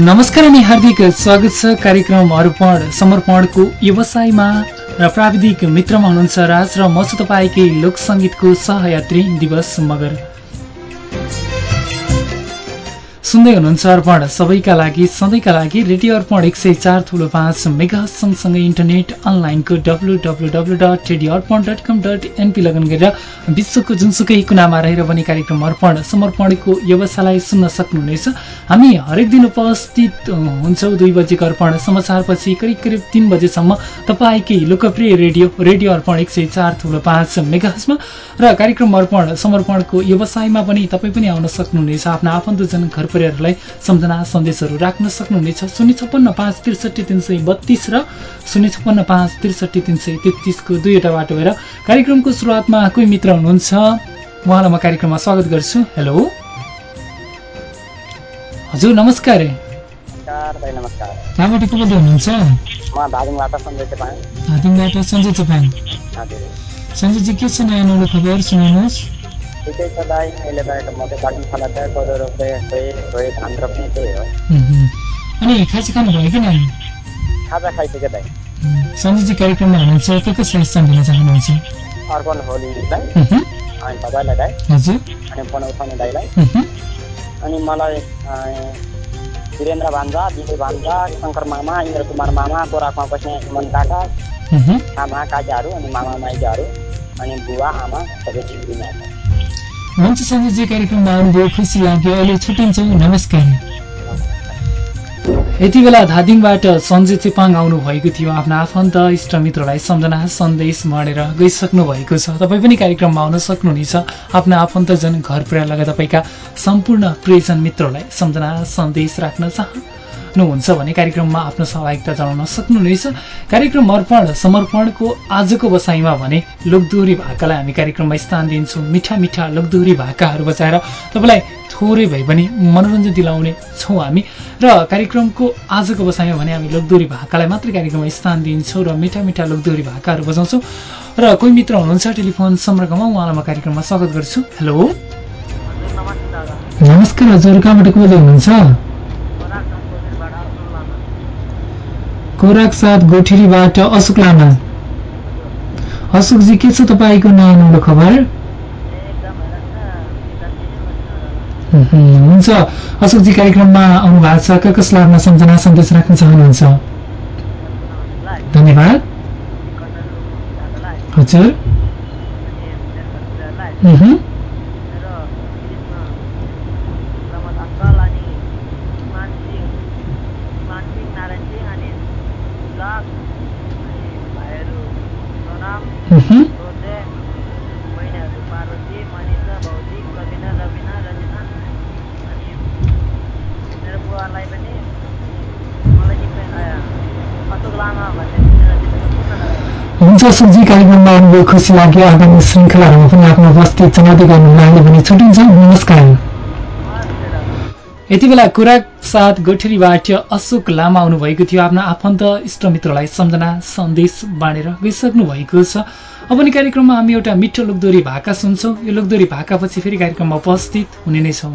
नमस्कार अनि हार्दिक स्वागत छ कार्यक्रम अर्पण समर्पणको व्यवसायमा। र प्राविधिक मित्रमा हुनुहुन्छ राज र म छु तपाईँकै लोकसङ्गीतको सहयात्री दिवस मगर। सुन्दै हुनुहुन्छ अर्पण। सबैका लागि सधैँका लागि रेडियो अर्पण एक सय चार ठुलो पाँच मेगा सँगसँगै इन्टरनेट अनलाइनको W W W dot radio Arpan dot com dot NP लगन गरेर विश्वको जुनसुकै कुनामा रहेर पनि कार्यक्रम अर्पण समर्पणको व्यवसायलाई सुन्न सक्नुहुनेछ। हामी हरेक दिन उपस्थित हुन्छौँ दुई बजेको अर्पण। समाचारपछि करिब करिब तिन बजेसम्म तपाईँकै लोकप्रिय रेडियो रेडियो अर्पण एक सय चार थुप्रो पाँच मेगाजमा र कार्यक्रम अर्पण समर्पणको व्यवसायमा पनि तपाईँ पनि आउन सक्नुहुनेछ। आफ्ना आफन्तजन घर परिवारहरूलाई सम्झना सन्देशहरू राख्न सक्नुहुनेछ। शून्य छप्पन्न पाँच त्रिसठी तिन सय बत्तिस र शून्य छप्पन्न पाँच त्रिसठी तिन सय तेत्तिसको दुईवटा बाटो भएर कार्यक्रमको सुरुवातमा कोही मित्र हुनुहुन्छ? उहाँलाई म कार्यक्रममा स्वागत गर्छु। हेलो। हजुर नमस्कार। कहाँबाट को हुनुहुन्छ? सञ्जय चपाङ सञ्जयजी के छ नयाँ नौलो खबर? सुनाउनुहोस्। ठिकै छ दाइ अहिले त मकै काट्नु थाला छ कोदो रोप्दै खोइ खोइ धान रोप्ने त्यही हो। अनि खाजा खानुभयो कि नानी? खाजा खाइसक्यो दाइ। सञ्जयजी कार्यक्रममा हुनुहुन्छ के कसलाई स्थान दिन चाहनुहुन्छ अर्पण होलीलाई अनि तपाईँलाई दाइ। हजुर। अनि फोन उठाउने दाइलाई। अनि मलाई वीरेन्द्र भान्जा दिदी भान्जा शङ्कर मामा इन्द्र कुमार मामा कोराकमा बस्ने मन काका आमा काकाहरू अनि मामा माइकाहरू अनि बुवा आमा सबै हुन्छ सञ्जयजी कार्यक्रममा आउनुभयो खुसी लाग्यो अहिले छुट्टिन्छौँ नमस्कार यति बेला धादिङबाट सञ्जय चेपाङ आउनुभएको थियो आफ्ना आफन्त इष्टमित्रलाई सम्झना सन्देश माडेर गइसक्नु भएको छ तपाईँ पनि कार्यक्रममा आउन सक्नुहुनेछ आफ्ना आफन्तजन घर पुर्याएर तपाईँका सम्पूर्ण प्रियजन मित्रलाई सम्झना सन्देश राख्न चाह सक्नुहुन्छ भने कार्यक्रममा आफ्नो सहभागिता जनाउन सक्नुहुनेछ कार्यक्रम अर्पण समर्पणको आजको बसाइमा भने लोकदोहोरी भाकालाई हामी कार्यक्रममा स्थान दिन्छौँ। मिठा मिठा लोकदोहोरी भाकाहरू बचाएर तपाईँलाई थोरै भए पनि मनोरञ्जन दिलाउने छौँ हामी। र कार्यक्रमको आजको बसाइमा भने हामी लोकदोहोरी भाकालाई मात्रै कार्यक्रममा स्थान दिन्छौँ र मिठा मिठा लोकदोहोरी भाकाहरू बजाउँछौँ। र कोही मित्र हुनुहुन्छ टेलिफोन सम्पर्कमा उहाँलाई म कार्यक्रममा स्वागत गर्छु। हेलो। नमस्कार हजुर कहाँबाट को हुनुहुन्छ? खोराक साथ गोठेरीबाट अशोक लामा। अशोकजी के छ तपाईँको नयाँ नौलो खबर हुन्छ। अशोकजी कार्यक्रममा आउनु भएको छ। क कसलाई आफ्ना सम्झना सन्देश राख्न चाहनुहुन्छ? धन्यवाद। हजुर। हुन्छ सुजी कार्यक्रममा आउनुभयो खुसी लाग्यो। आगामी श्रृङ्खलाहरूमा पनि आफ्नो उपस्थित चुनौती गर्नु लाग्यो भने छुट्टिन्छ। नमस्कार। यति बेला कुरा साथ गोठेरीबाट अशोक लामा आउनुभएको थियो। आफ्ना आफन्त इष्टमित्रलाई सम्झना सन्देश बाँडेर गइसक्नु भएको छ। अब नि कार्यक्रममा हामी एउटा मिठो लोकदोरी भाका सुन्छौँ। यो लोकदोरी भाकापछि फेरि कार्यक्रममा उपस्थित हुने नै छौँ।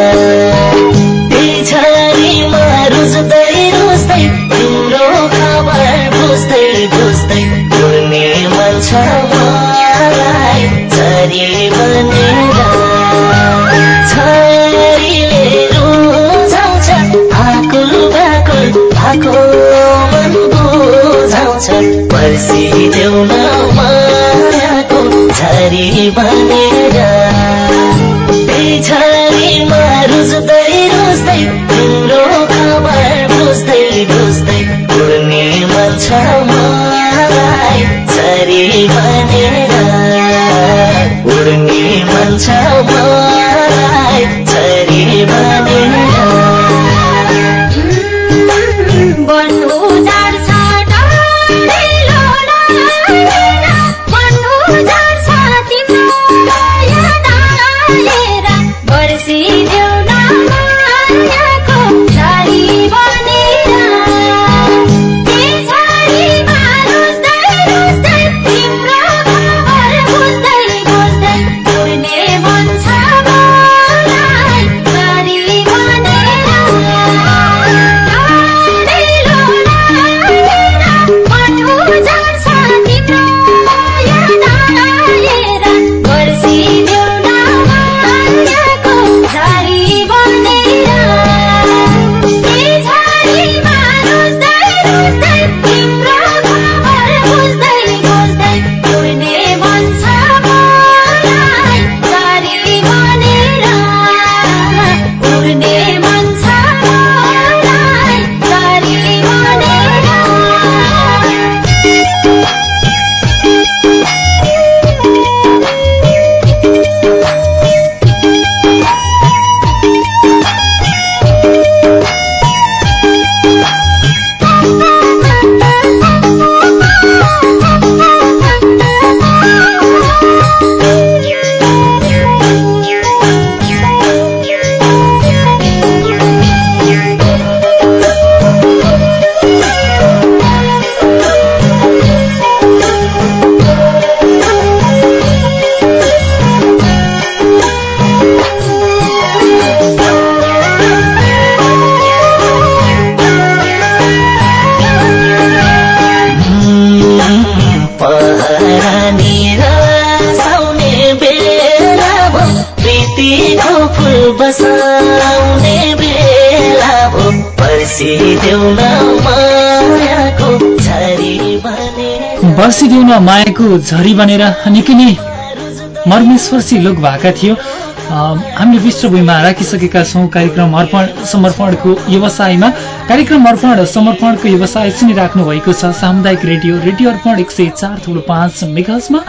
पर्सिदेऊ न झरी बनेर न मायाको झरी बनेर निकै नै मर्मेश्वरसी लोक भएका थियो। हामीले विश्वभूमिमा राखिसकेका छौँ। कार्यक्रम अर्पण समर्पणको व्यवसायमा कार्यक्रम अर्पण समर्पणको व्यवसाय सुनिराख्नु भएको छ। सामुदायिक रेडियो रेडियो अर्पण एक सय चार थुलो पाँच मेगाजमा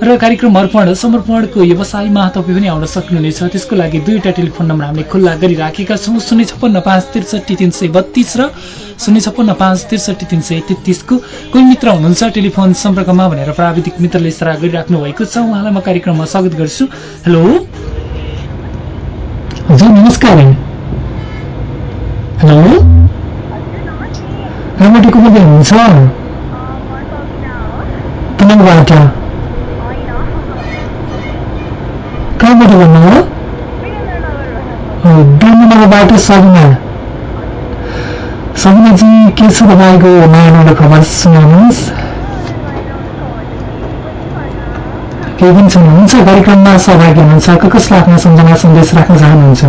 र कार्यक्रम अर्पण समर्पणको व्यवसायमा तपाईँ पनि आउन सक्नुहुनेछ। त्यसको लागि दुईवटा टेलिफोन नम्बर हामीले खुल्ला गरिराखेका छौँ। शून्य छप्पन्न पाँच त्रिसठी तिन सय बत्तिस र शून्य छप्पन्न पाँच त्रिसठी तिन सय तेत्तिसको कोही मित्र हुनुहुन्छ टेलिफोन सम्पर्कमा भनेर प्राविधिक मित्रले सराह गरिराख्नु भएको छ। उहाँलाई म कार्यक्रममा स्वागत गर्छु। हेलो। हजुर नमस्कार हेलो। रामटी को बोल्दै हुनुहुन्छ तनङबाट कहाँबाट भन्नुभयो ब्रह्मनगरबाट सबिना सबिनाजी के छ तपाईँको नयाँ नयाँ खबर सुनाउनुहोस् केही पनि छैन हुन्छ कार्यक्रममा सहभागी हुनुहुन्छ क कसलाई आफ्नो सम्झना सन्देश राख्न चाहनुहुन्छ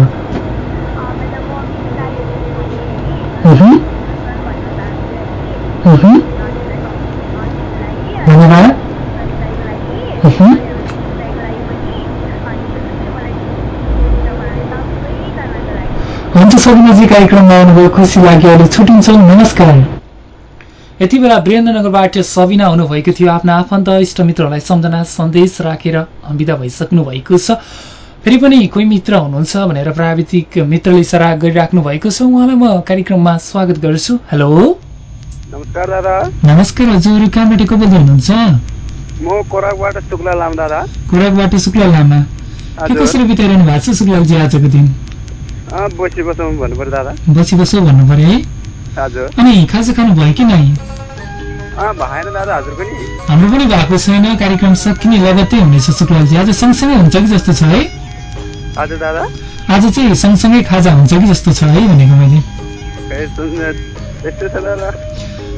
धन्यवाद सबिनाजी कार्यक्रममा आउनुभयो खुसी लाग्यो अहिले छुट्टिन्छौँ नमस्कार यति बेला वीरेन्द्रनगरबाट सबिना हुनुभएको थियो आफ्ना आफन्त इष्टमित्रहरूलाई सम्झना सन्देश राखेर विदा भइसक्नु भएको छ फेरि पनि कोही मित्र हुनुहुन्छ भनेर प्राविधिक मित्रले सराह गरिराख्नु भएको छ उहाँलाई म कार्यक्रममा स्वागत गर्छु हेलो नमस्कार नमस्कार हजुर कहाँबाट को बोल्दै हुनुहुन्छ म शुक्ला लाम शुक्ला लामा के कसरी बिताइरहनु भएको छ शुक्लाजी आजको दिन बसी बसौँ भन्नु पऱ्यो दादा। बसी बसो भन्नु पर्यो है? हजुर। अनि खाजा खानु भयो कि नै भएन दादा हजुर पनि। हाम्रो पनि भएको छैन कार्यक्रम सकिने लगत्तै हुनेछ शुक्लाजी। आज सँगसँगै हुन्छ कि जस्तो छ है? हजुर दादा। आज चाहिँ सँगसँगै खाजा हुन्छ कि जस्तो छ है भनेको मैले।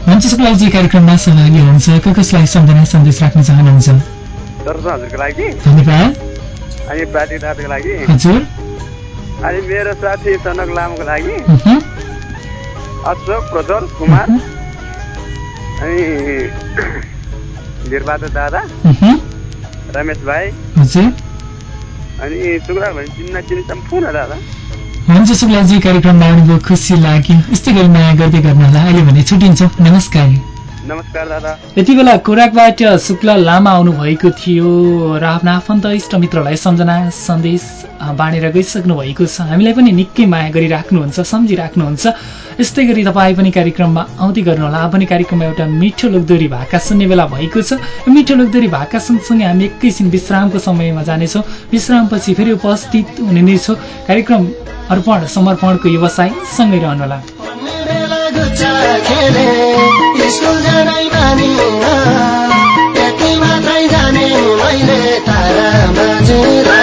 हुन्छ शुक्लाजी कार्यक्रममा सहभागी हुनुहुन्छ। क कसलाई सम्झना सन्देश राख्न चाहनुहुन्छ? धन्यवाद। अनि हजुर। अनि मेरो साथी सनक लामाको लागि। अशोक प्रज्वल कुमार अनि वीरबहादुर दादा रमेश भाइ अनि शुक्ला भने चिन्न चिनी सम्पूर्ण दादा। हुन्छ शुक्लाजी कार्यक्रममा आउनुभयो खुसी लाग्यो। यस्तै गरी माया गर्दै गर्नुहोला। अहिले भने छुट्टिन्छौँ। नमस्कार। नमस्कार यति बेला खोराकबाट शुक्ला लामा आउनुभएको थियो र आफ्ना आफन्त इष्टमित्रलाई सम्झना सन्देश बाँडेर गइसक्नु भएको छ। हामीलाई पनि निकै माया गरिराख्नुहुन्छ सम्झिराख्नुहुन्छ। यस्तै गरी तपाईँ पनि कार्यक्रममा आउँदै गर्नुहोला। अब पनि कार्यक्रममा एउटा मिठो लोकदोरी भाका सुन्ने बेला भएको छ। मिठो लोकदोरी भाका सँगसँगै हामी एकैछिन विश्रामको समयमा जानेछौँ। विश्रामपछि फेरि उपस्थित हुने नै छौँ। कार्यक्रम अर्पण समर्पणको व्यवसाय सँगै रहनुहोला। बेला गुच्चा खेले स्कुल जानै मानिन यति मात्रै जाने मैले तारा बाजेलाई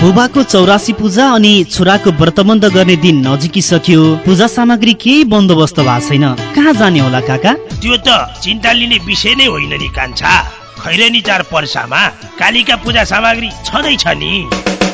बुबाको चौरासी पूजा अनि छोराको व्रतबन्ध गर्ने दिन नजिकिसक्यो। पूजा सामग्री केही बन्दोबस्त भएको छैन। कहाँ जाने होला काका? त्यो त चिन्ता लिने विषय नै होइन नि कान्छा। खैरेनी चार पर्सामा कालीका पूजा सामग्री छँदैछ नि।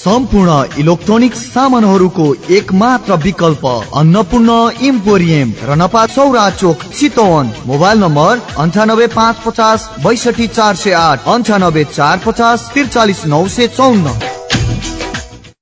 सम्पूर्ण इलेक्ट्रोनिक सामानहरूको एक मात्र विकल्प अन्नपूर्ण इम्पोरियम रनपा चौरा चोक चितवन मोबाइल नम्बर अन्ठानब्बे पाँच पचास बैसठी चार सय आठ अन्ठानब्बे चार पचास त्रिचालिस नौ सय चौन्न।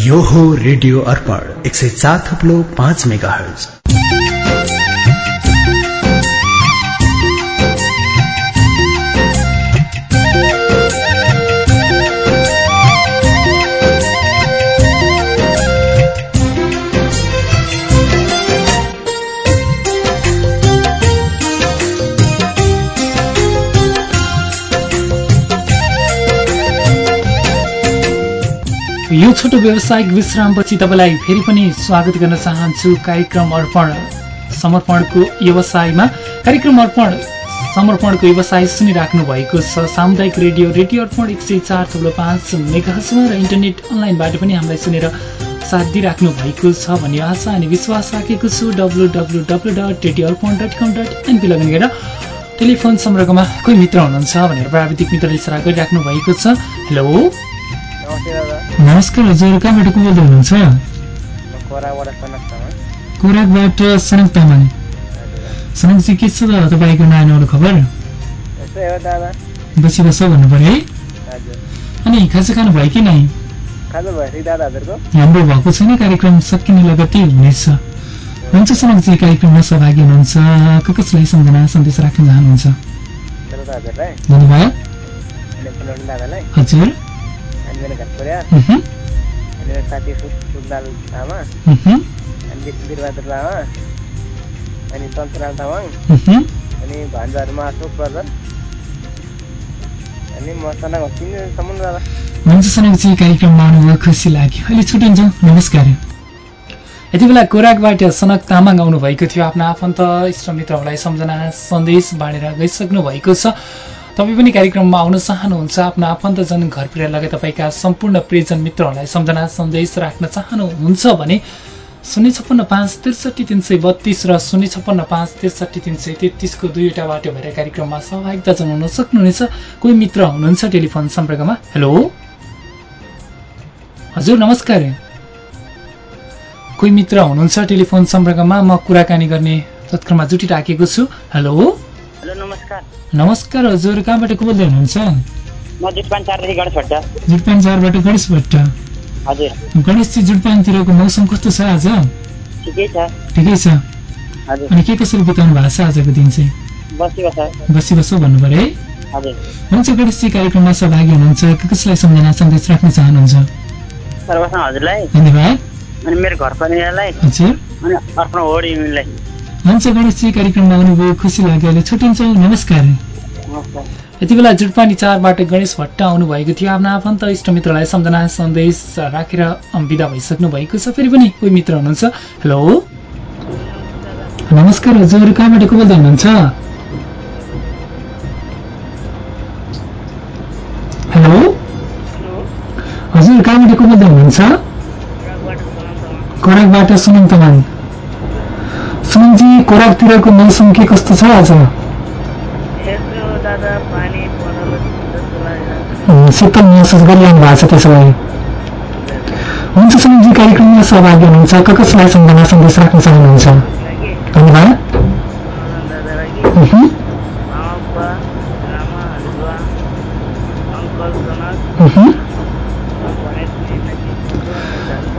यो हो रेडियो अर्पण एक सय चार थप्लो पाँच मेगा हर्ज यो छोटो व्यावसायिक विश्रामपछि तपाईँलाई फेरि पनि स्वागत गर्न चाहन्छु। कार्यक्रम अर्पण समर्पणको व्यवसायमा। कार्यक्रम अर्पण समर्पणको व्यवसाय सुनिराख्नु भएको छ। सामुदायिक रेडियो रेडियो अर्पण एक सय चार थुप्रो पाँच मेगासमा र इन्टरनेट अनलाइनबाट पनि हामीलाई सुनेर साथ दिइराख्नु भएको छ भन्ने आशा अनि विश्वास राखेको छु। W W W dot radio Arpan dot com dot NP लगन गरेर टेलिफोन सम्पर्कमा कोही मित्र हुनुहुन्छ भनेर प्राविधिक मित्रले इसारा गरिराख्नु भएको छ। हेलो नमस्कार हजुर कहाँबाट को बोल्दै हुनुहुन्छ कोराकबाट सनक तामाङ सनकजी के छ त तपाईँको नानीहरू खबर बसी बस भन्नु पऱ्यो है अनि खाजा खानु भयो कि नै हाम्रो भएको छैन कार्यक्रम सकिने लगत्तै हुनेछ हुन्छ सनकजी कार्यक्रममा सहभागी हुनुहुन्छ को कसलाई सम्झना सन्देश राख्न चाहनुहुन्छ धन्यवाद हजुर मह्म, मेरो साथी सुकलाल लामा अनि बिरबहादुर लामा अनि सन्तराल तामाङ। अनि भान्जाहरूमा अशोक प्रधान अनि म सना घस्किनेसम्म दादा हुन्छ सनकजी कार्यक्रममा आउनुभयो खुसी लाग्यो अहिले छुट्टिन्छौँ नमस्कार यति बेला कोराकबाट सनक तामाङ आउनुभएको थियो आफ्ना आफन्त इष्टमित्रहरूलाई सम्झना सन्देश बाँडेर गइसक्नु भएको छ तपाईँ पनि कार्यक्रममा आउन चाहनुहुन्छ आफ्नो आफन्तजन घर पुर्याएर लगे तपाईँका सम्पूर्ण प्रियजन मित्रहरूलाई सम्झना सन्देश राख्न चाहनुहुन्छ भने शून्य छप्पन्न पाँच त्रिसठी तिन सय बत्तिस र शून्य छप्पन्न पाँच त्रिसठी तिन सय तेत्तिसको दुईवटा बाटो भएर कार्यक्रममा सहभागिता जनाउन सक्नुहुनेछ। कोही मित्र हुनुहुन्छ टेलिफोन सम्पर्कमा? हेलो? हजुर नमस्कार। कोही मित्र हुनुहुन्छ टेलिफोन सम्पर्कमा? म कुराकानी गर्ने तत्कालमा जुटिराखेको छु। हेलो? नमस्कार। नमस्कार हजुर। कहाँबाट को बोल्दै हुनुहुन्छ? म जुटपान चारबाट गणेश भट्ट। हजुर। गणेशजी जुटपानतिरको मौसम कस्तो छ आज? ठिकै छ। ठिकै छ। हजुर। अनि के कसरी बिताउनु भएको छ आजको दिन चाहिँ? बसी बस। भन्नु पऱ्यो है। हुन्छ गणेशजी कार्यक्रममा सहभागी हुनुहुन्छ। कसलाई सम्झना सन्देश राख्न चाहनुहुन्छ? सर्वप्रथम हजुरलाई। धन्यवाद। अनि मेरो घर परिवारलाई हजुर। अनि अर्पण होड हुन्छ गणेशजी कार्यक्रममा आउनुभयो खुसी लाग्यो अहिले। छुट्टिन्छौँ नमस्कार। यति बेला जुटपानी चारबाट गणेश भट्ट आउनुभएको थियो। आफ्ना आफन्त इष्टमित्रलाई सम्झना सन्देश राखेर बिदा भइसक्नु भएको छ। फेरि पनि कोही मित्र हुनुहुन्छ? हेलो? नमस्कार हजुर। कहाँबाट को बोल्दै हुनुहुन्छ? हेलो? हजुर कहाँबाट को बोल्दै हुनुहुन्छ कोराकबाट सुनम तमाङ। सुनमजी कोराकतिरको मौसम के कस्तो छ आज? शीतल महसुस गरिरहनु भएको छ त्यसो भए हुन्छ सुनिजी कार्यक्रममा सहभागी हुनुहुन्छ। क कसलाई सम्झना सन्देश राख्न चाहनुहुन्छ। धन्यवाद।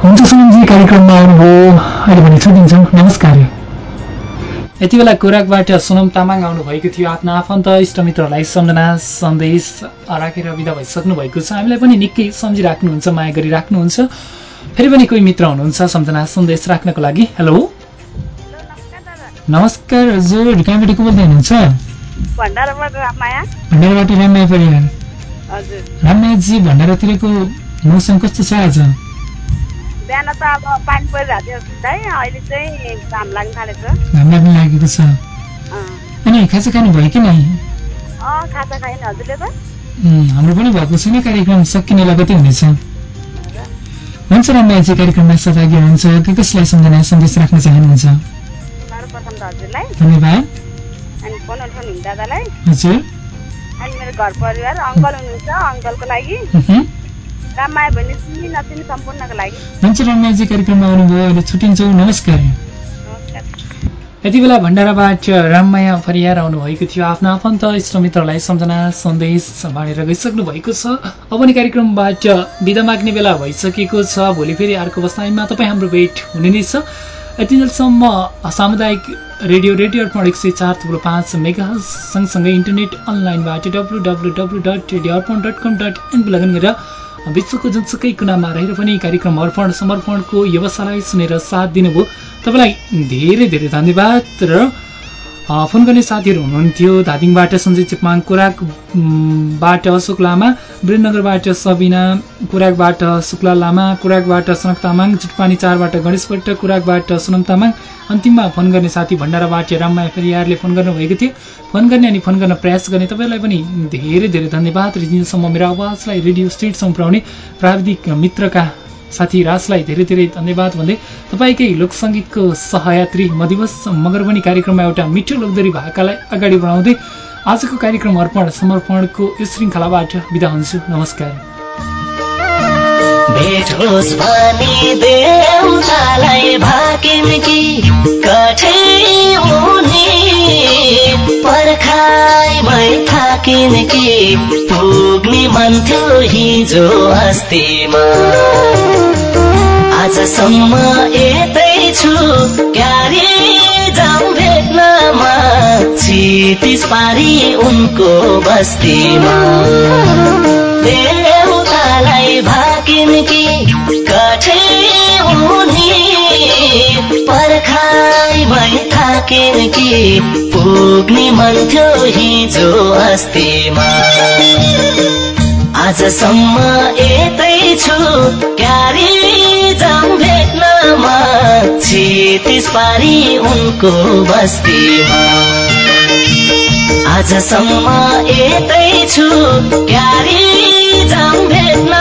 हुन्छ सुनिजी कार्यक्रममा आउनुभयो। अहिले भने छुट्टिन्छौँ नमस्कार। यति बेला कोराकबाट सोनम तामाङ आउनुभएको थियो। आफ्ना आफन्त इष्टमित्रहरूलाई सम्झना सन्देश राखेर विदा भइसक्नु भएको छ। हामीलाई पनि निकै सम्झिराख्नुहुन्छ माया गरिराख्नुहुन्छ। फेरि पनि कोही मित्र हुनुहुन्छ सम्झना सन्देश राख्नको लागि। हेलो। नमस्कार हजुर। कहाँबाट को बोल्दै हुनुहुन्छ? भण्डाराबाट परिवार। भण्डारातिरको मौसम कस्तो छ आज? बिहान त अब पानी परिरहेको थियो सिधै अहिले चाहिँ घाम लाग्न थालेको छ। घाम लाग्न लागेको छ। अनि खाजा खानु भयो कि नै? खाजा खाएन हजुरले त। हाम्रो पनि भएको छैन कार्यक्रम सकिने लगतै हुनेछ। हुन्छ कार्यक्रममा सहभागी हुनुहुन्छ। के कसलाई सम्झना सन्देश राख्न चाहनुहुन्छ। सर्वप्रथम त हजुरलाई। धन्यवाद। अनि फोन उठाउनु हुने दादालाई। हजुर। अनि मेरो घर परिवार अङ्कल हुनुहुन्छ अङ्कलको लागि। हुन्छ रामायाजी कार्यक्रममा आउनुभयो अहिले छुट्टिन्छौँ। नमस्कार। यति बेला भण्डाराबाट राममाया फरियार आउनुभएको थियो। आफ्नो आफन्त इष्टमित्रलाई सम्झना सन्देश बाँडेर गइसक्नु भएको छ। अब नि कार्यक्रमबाट बिदा माग्ने बेला भइसकेको छ। भोलि फेरि अर्को बसाइमा तपाईँ हाम्रो भेट हुने नै छ। यतिन्जेलसम्म सामुदायिक रेडियो रेडियो अर्पण एक सय चार थुप्रो पाँच मेगा सँगसँगै इन्टरनेट अनलाइनबाट W W W dot radio Arpan dot com dot NP लगन गरेर विश्वको जुनसुकै कुनामा रहेर पनि कार्यक्रम अर्पण समर्पणको व्यवसायलाई सुनेर साथ दिनुभयो। तपाईँलाई धेरै धेरै धन्यवाद र फोन गर्ने साथीहरू हुनुहुन्थ्यो धादिङबाट सञ्जय चेपाङ कोराकबाट अशोक लामा वीरनगरबाट सबिना कोराकबाट शुक्ला लामा कोराकबाट सनक तामाङ चिटपानी चारबाट गणेश भट्ट कोराकबाट सोनम तामाङ। अन्तिममा फोन गर्ने साथी भण्डाराबाट राममाया परियारले फोन गर्नुभएको थियो। फोन गर्ने अनि फोन गर्न प्रयास गर्ने तपाईँलाई पनि धेरै धेरै धन्यवाद। र यिनीसम्म मेरो आवाजलाई रेडियो स्टेटसम्म पुर्याउने प्राविधिक मित्रका साथी राजलाई धेरै धेरै धन्यवाद भन्दै तपाईँकै लोकसङ्गीतको सहयात्री म दिवस मगरबनी कार्यक्रममा एउटा मिठो लोकदरी भाकालाई अगाडि बढाउँदै आजको कार्यक्रम अर्पण समर्पणको यो श्रृङ्खलाबाट बिदा हुन्छु। नमस्कार। भेटोस् भनी देउतालाई भाकिम कि? कठै हुने पर्खाइमै थाकिन कि पुग्ने मन थियो हिजो अस्तिमा। आजसम्म यतै छु क्यारे जाउँ भेट्नमा। छिटिस पारी उनको बस्तीमा। देउतालाई भाकिन कि कठै हुने पर्खाइमै थाकिन कि पुग्ने मन थियो हिजो अस्तिमा। आजसम्म यतै छु क्यारे जाउँ भेट्नमा छिटिस पारी उनको बस्तीमा। आजसम्म यतै छु क्यारे जाउँ भेट्नमा